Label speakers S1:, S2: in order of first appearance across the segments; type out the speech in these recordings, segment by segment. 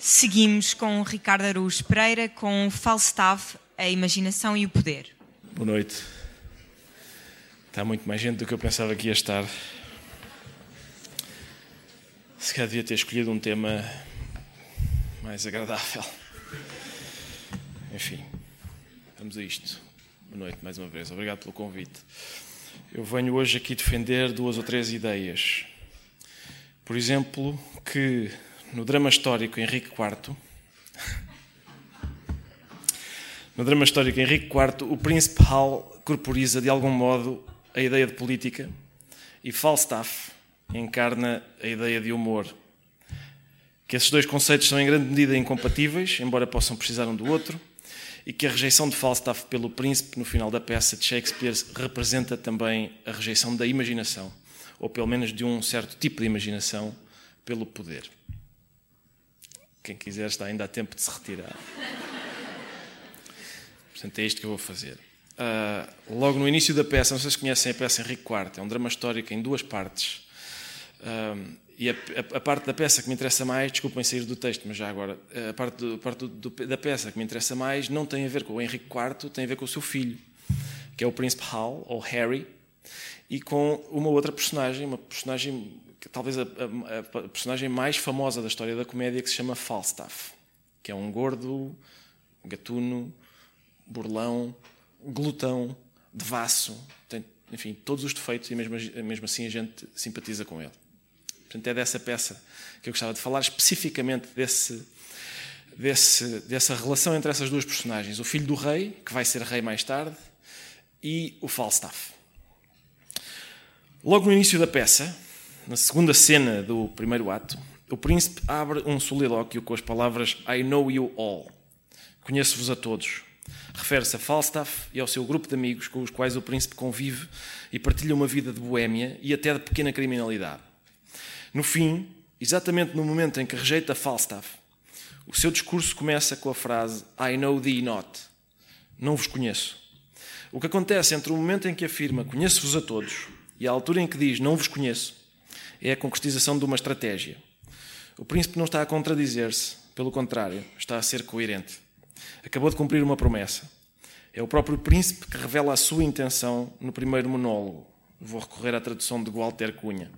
S1: Seguimos com o Ricardo Araújo Pereira com Falstaff, a imaginação e o poder.
S2: Boa noite. Está muito mais gente do que eu pensava que ia estar. Se calhar devia ter escolhido um tema mais agradável. Enfim, vamos a isto. Boa noite mais uma vez. Obrigado pelo convite. Eu venho hoje aqui defender duas ou três ideias. Por exemplo, que no drama histórico Henrique IV, no drama histórico Henrique IV, o príncipe Hal corporiza de algum modo a ideia de política e Falstaff encarna a ideia de humor. Que esses dois conceitos são em grande medida incompatíveis, embora possam precisar um do outro, e que a rejeição de Falstaff pelo príncipe no final da peça de Shakespeare representa também a rejeição da imaginação, ou pelo menos de um certo tipo de imaginação, pelo poder. Quem quiser está ainda a tempo de se retirar. Portanto, é isto que eu vou fazer. Uh, logo no início da peça, não sei se conhecem a peça Henrique IV, é um drama histórico em duas partes. Uh, e a, a, a, parte da peça que me interessa mais, desculpem sair do texto, mas já agora, a parte, do, a parte do, da peça que me interessa mais não tem a ver com o Henrique IV, tem a ver com o seu filho, que é o Príncipe Hal, ou Harry, e com uma outra personagem, uma personagem, talvez a, a personagem mais famosa da história da comédia, que se chama Falstaff, que é um gordo, gatuno, burlão, glutão, devasso, tem, enfim, todos os defeitos e mesmo, mesmo assim a gente simpatiza com ele. Portanto, é dessa peça que eu gostava de falar, especificamente desse, desse, dessa relação entre essas duas personagens. O filho do rei, que vai ser rei mais tarde, e o Falstaff. Logo no início da peça, na segunda cena do primeiro ato, o príncipe abre um solilóquio com as palavras I know you all. Conheço-vos a todos. Refere-se a Falstaff e ao seu grupo de amigos com os quais o príncipe convive e partilha uma vida de boémia e até de pequena criminalidade. No fim, exatamente no momento em que rejeita Falstaff, o seu discurso começa com a frase I know thee not. Não vos conheço. O que acontece entre o momento em que afirma conheço-vos a todos e a altura em que diz não vos conheço é a concretização de uma estratégia. O príncipe não está a contradizer-se, pelo contrário, está a ser coerente. Acabou de cumprir uma promessa. É o próprio príncipe que revela a sua intenção no primeiro monólogo. Vou recorrer à tradução de Walter Cunha.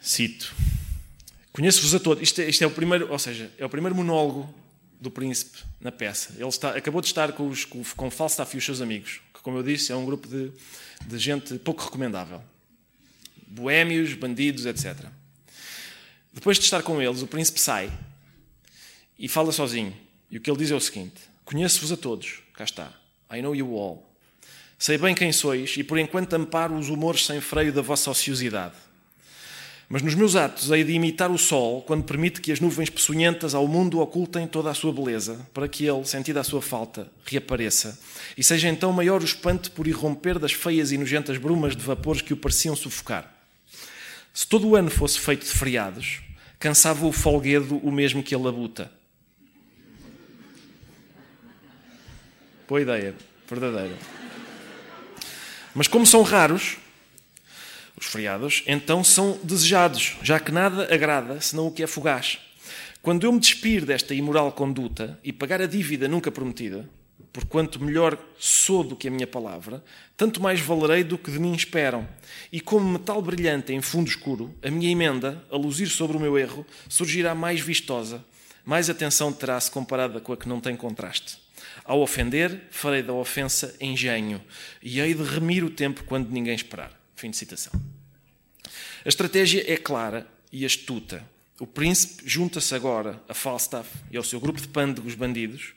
S2: Cito: Conheço-vos a todos. Isto é, isto é, o primeiro, ou seja, é o primeiro monólogo do príncipe na peça. Ele está, acabou de estar com, os, com, com Falstaff e os seus amigos, que, como eu disse, é um grupo de, de gente pouco recomendável. Boémios, bandidos, etc. Depois de estar com eles, o príncipe sai e fala sozinho. E o que ele diz é o seguinte: Conheço-vos a todos. Cá está. I know you all. Sei bem quem sois e por enquanto amparo os humores sem freio da vossa ociosidade. Mas nos meus atos hei de imitar o sol quando permite que as nuvens peçonhentas ao mundo ocultem toda a sua beleza, para que ele, sentida a sua falta, reapareça. E seja então maior o espanto por irromper das feias e nojentas brumas de vapores que o pareciam sufocar. Se todo o ano fosse feito de feriados, cansava o folguedo o mesmo que a labuta. Boa ideia, verdadeira. Mas como são raros, os feriados, então são desejados, já que nada agrada senão o que é fugaz. Quando eu me despir desta imoral conduta e pagar a dívida nunca prometida, por quanto melhor sou do que a minha palavra, tanto mais valerei do que de mim esperam. E como metal brilhante em fundo escuro, a minha emenda, a luzir sobre o meu erro, surgirá mais vistosa, mais atenção terá-se comparada com a que não tem contraste. Ao ofender, farei da ofensa engenho, e hei de remir o tempo quando ninguém esperar. Fim de citação. A estratégia é clara e astuta. O príncipe junta-se agora a Falstaff e ao seu grupo de pândegos bandidos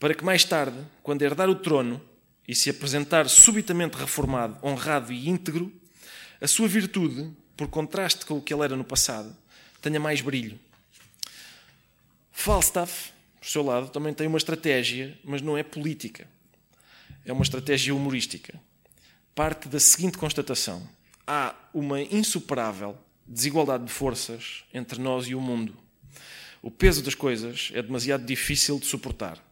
S2: para que mais tarde, quando herdar o trono e se apresentar subitamente reformado, honrado e íntegro, a sua virtude, por contraste com o que ele era no passado, tenha mais brilho. Falstaff, por seu lado, também tem uma estratégia, mas não é política. É uma estratégia humorística parte da seguinte constatação: há uma insuperável desigualdade de forças entre nós e o mundo. O peso das coisas é demasiado difícil de suportar.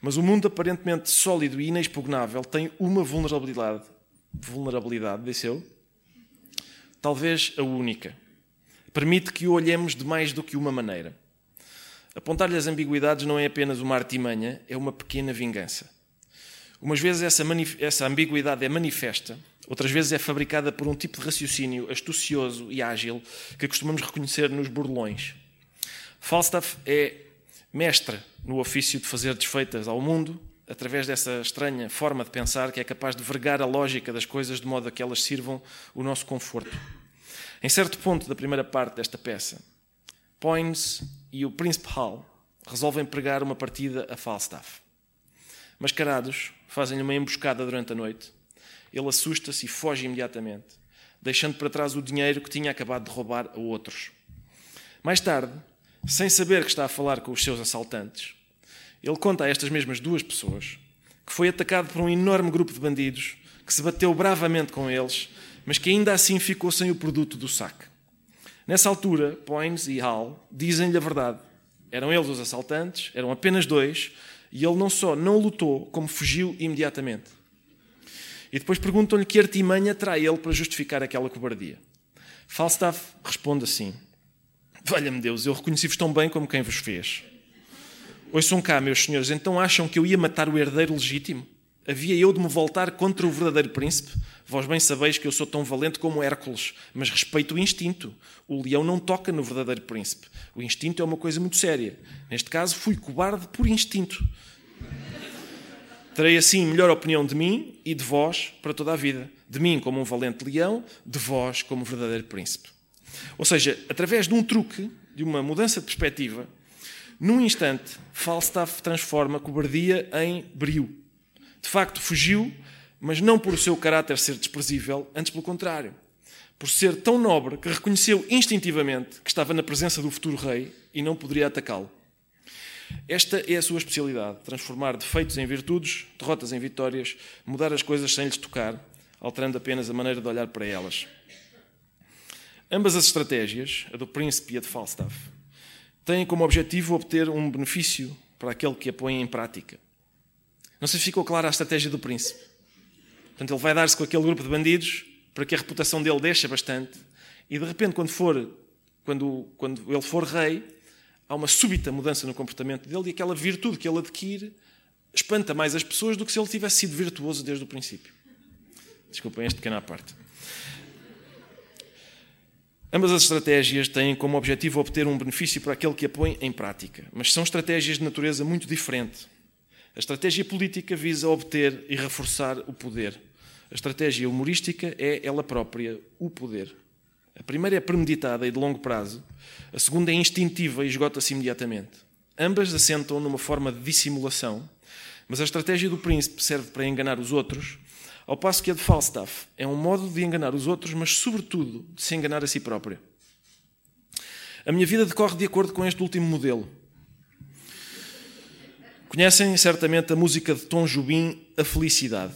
S2: Mas o mundo aparentemente sólido e inexpugnável tem uma vulnerabilidade. Vulnerabilidade, disse eu? Talvez a única. Permite que o olhemos de mais do que uma maneira. Apontar-lhe as ambiguidades não é apenas uma artimanha, é uma pequena vingança. Umas vezes essa, essa ambiguidade é manifesta, outras vezes é fabricada por um tipo de raciocínio astucioso e ágil que costumamos reconhecer nos burlões. Falstaff é mestre no ofício de fazer desfeitas ao mundo, através dessa estranha forma de pensar que é capaz de vergar a lógica das coisas de modo a que elas sirvam o nosso conforto. Em certo ponto da primeira parte desta peça, Poins e o Príncipe Hall resolvem pregar uma partida a Falstaff. Mascarados, fazem-lhe uma emboscada durante a noite. Ele assusta-se e foge imediatamente, deixando para trás o dinheiro que tinha acabado de roubar a outros. Mais tarde, sem saber que está a falar com os seus assaltantes, ele conta a estas mesmas duas pessoas que foi atacado por um enorme grupo de bandidos que se bateu bravamente com eles, mas que ainda assim ficou sem o produto do saque. Nessa altura, Poins e Hall dizem-lhe a verdade. Eram eles os assaltantes, eram apenas dois, e ele não só não lutou, como fugiu imediatamente. E depois perguntam-lhe que artimanha terá ele para justificar aquela cobardia. Falstaff responde assim: Valha-me Deus, eu reconheci-vos tão bem como quem vos fez. Ouçam cá, meus senhores, então acham que eu ia matar o herdeiro legítimo? Havia eu de me voltar contra o verdadeiro príncipe? Vós bem sabeis que eu sou tão valente como Hércules, mas respeito o instinto. O leão não toca no verdadeiro príncipe. O instinto é uma coisa muito séria. Neste caso, fui cobarde por instinto. Terei assim melhor opinião de mim e de vós para toda a vida. De mim como um valente leão, de vós como verdadeiro príncipe. Ou seja, através de um truque, de uma mudança de perspectiva, num instante, Falstaff transforma cobardia em brio. De facto, fugiu, mas não por o seu caráter ser desprezível, antes pelo contrário. Por ser tão nobre que reconheceu instintivamente que estava na presença do futuro rei e não poderia atacá-lo. Esta é a sua especialidade: transformar defeitos em virtudes, derrotas em vitórias, mudar as coisas sem lhes tocar, alterando apenas a maneira de olhar para elas. Ambas as estratégias, a do príncipe e a de Falstaff, têm como objetivo obter um benefício para aquele que a põe em prática. Não sei se ficou clara a estratégia do príncipe. Portanto, ele vai dar-se com aquele grupo de bandidos para que a reputação dele deixe bastante e de repente, quando, for, quando, quando ele for rei, há uma súbita mudança no comportamento dele e aquela virtude que ele adquire espanta mais as pessoas do que se ele tivesse sido virtuoso desde o princípio. Desculpem este pequena parte. Ambas as estratégias têm como objetivo obter um benefício para aquele que a põe em prática, mas são estratégias de natureza muito diferente. A estratégia política visa obter e reforçar o poder. A estratégia humorística é ela própria o poder. A primeira é premeditada e de longo prazo, a segunda é instintiva e esgota-se imediatamente. Ambas assentam numa forma de dissimulação, mas a estratégia do príncipe serve para enganar os outros, ao passo que a de Falstaff é um modo de enganar os outros, mas sobretudo de se enganar a si própria. A minha vida decorre de acordo com este último modelo. Conhecem certamente a música de Tom Jobim, A Felicidade.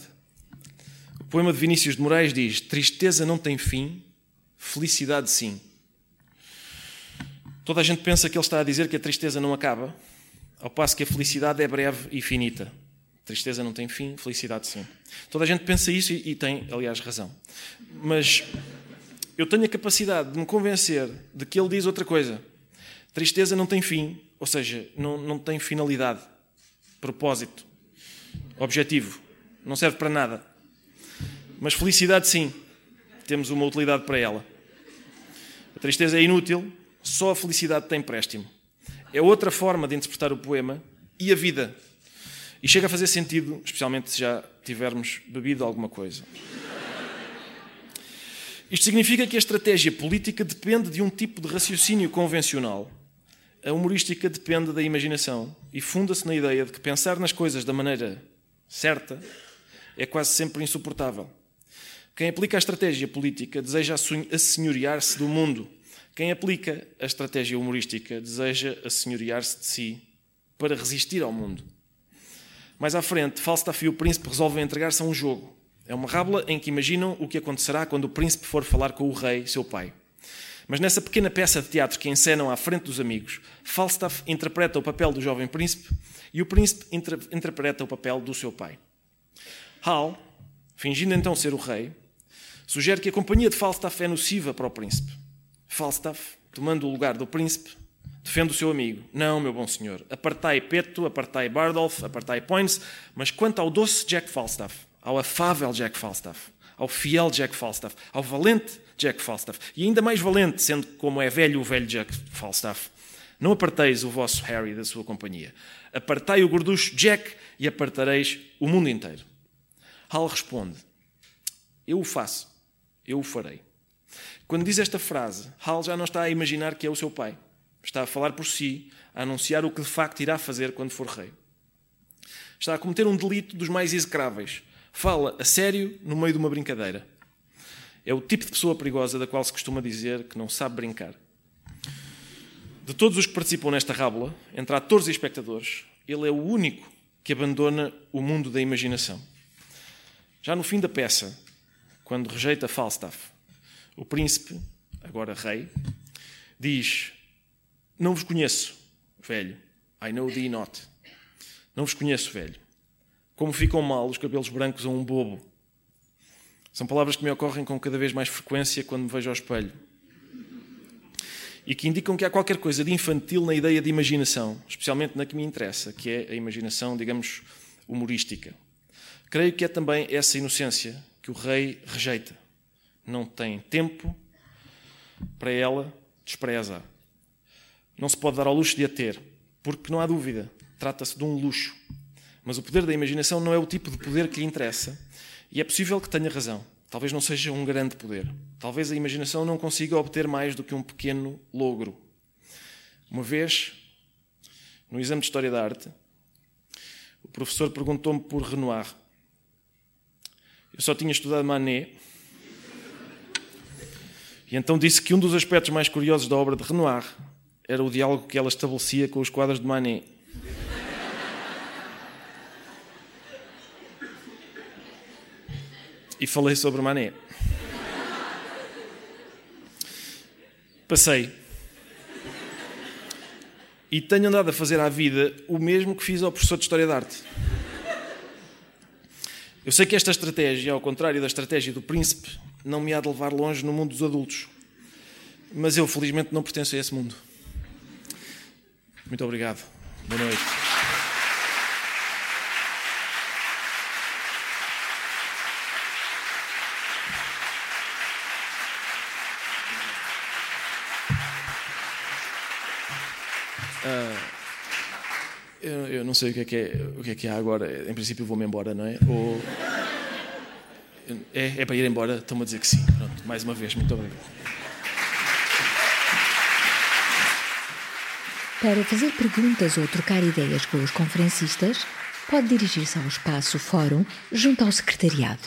S2: O poema de Vinícius de Moraes diz: Tristeza não tem fim, felicidade sim. Toda a gente pensa que ele está a dizer que a tristeza não acaba, ao passo que a felicidade é breve e finita. Tristeza não tem fim, felicidade sim. Toda a gente pensa isso e, tem, aliás, razão. Mas eu tenho a capacidade de me convencer de que ele diz outra coisa. Tristeza não tem fim, ou seja, não, não tem finalidade propósito, objetivo. Não serve para nada. Mas felicidade, sim. Temos uma utilidade para ela. A tristeza é inútil, só a felicidade tem empréstimo. É outra forma de interpretar o poema e a vida. E chega a fazer sentido, especialmente se já tivermos bebido alguma coisa. Isto significa que a estratégia política depende de um tipo de raciocínio convencional a humorística depende da imaginação e funda-se na ideia de que pensar nas coisas da maneira certa é quase sempre insuportável. Quem aplica a estratégia política deseja assenhorear-se do mundo. Quem aplica a estratégia humorística deseja assenhorear-se de si para resistir ao mundo. Mais à frente, Falstaff e o príncipe resolvem entregar-se a um jogo. É uma rábula em que imaginam o que acontecerá quando o príncipe for falar com o rei, seu pai. Mas nessa pequena peça de teatro que encenam à frente dos amigos, Falstaff interpreta o papel do jovem príncipe e o príncipe inter interpreta o papel do seu pai. Hal, fingindo então ser o rei, sugere que a companhia de Falstaff é nociva para o príncipe. Falstaff, tomando o lugar do príncipe, Defende o seu amigo. Não, meu bom senhor. Apartai Peto, apartai Bardolph, apartai Poins, mas quanto ao doce Jack Falstaff, ao afável Jack Falstaff, ao fiel Jack Falstaff, ao valente Jack Falstaff, e ainda mais valente, sendo como é velho o velho Jack Falstaff, não aparteis o vosso Harry da sua companhia. Apartai o gorducho Jack e apartareis o mundo inteiro. Hal responde: Eu o faço, eu o farei. Quando diz esta frase, Hal já não está a imaginar que é o seu pai. Está a falar por si, a anunciar o que de facto irá fazer quando for rei. Está a cometer um delito dos mais execráveis. Fala a sério no meio de uma brincadeira. É o tipo de pessoa perigosa da qual se costuma dizer que não sabe brincar. De todos os que participam nesta rábula, entre atores e espectadores, ele é o único que abandona o mundo da imaginação. Já no fim da peça, quando rejeita Falstaff, o príncipe, agora rei, diz: Não vos conheço, velho. I know thee not. Não vos conheço, velho. Como ficam mal os cabelos brancos a um bobo. São palavras que me ocorrem com cada vez mais frequência quando me vejo ao espelho. E que indicam que há qualquer coisa de infantil na ideia de imaginação, especialmente na que me interessa, que é a imaginação, digamos, humorística. Creio que é também essa inocência que o rei rejeita. Não tem tempo para ela, despreza. Não se pode dar ao luxo de a ter, porque não há dúvida, trata-se de um luxo. Mas o poder da imaginação não é o tipo de poder que lhe interessa, e é possível que tenha razão. Talvez não seja um grande poder. Talvez a imaginação não consiga obter mais do que um pequeno logro. Uma vez, no exame de História da Arte, o professor perguntou-me por Renoir. Eu só tinha estudado Manet. E então disse que um dos aspectos mais curiosos da obra de Renoir era o diálogo que ela estabelecia com os quadros de Manet. e falei sobre Mané. Passei. E tenho andado a fazer à vida o mesmo que fiz ao professor de História da Arte. Eu sei que esta estratégia, ao contrário da estratégia do príncipe, não me há de levar longe no mundo dos adultos. Mas eu, felizmente, não pertenço a esse mundo. Muito obrigado. Boa noite. Eu, eu, não sei o que, é que é, o que é que há agora. Em princípio vou-me embora, não é? Ou... É, é para ir embora? Estão-me a dizer que sim. Pronto, mais uma vez, muito obrigado.
S3: Para fazer perguntas ou trocar ideias com os conferencistas, pode dirigir-se ao espaço Fórum junto ao secretariado.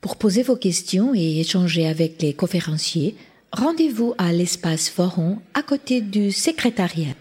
S3: Pour poser vos questions et échanger avec les conférenciers, rendez-vous à l'espace Forum à côté du secrétariat.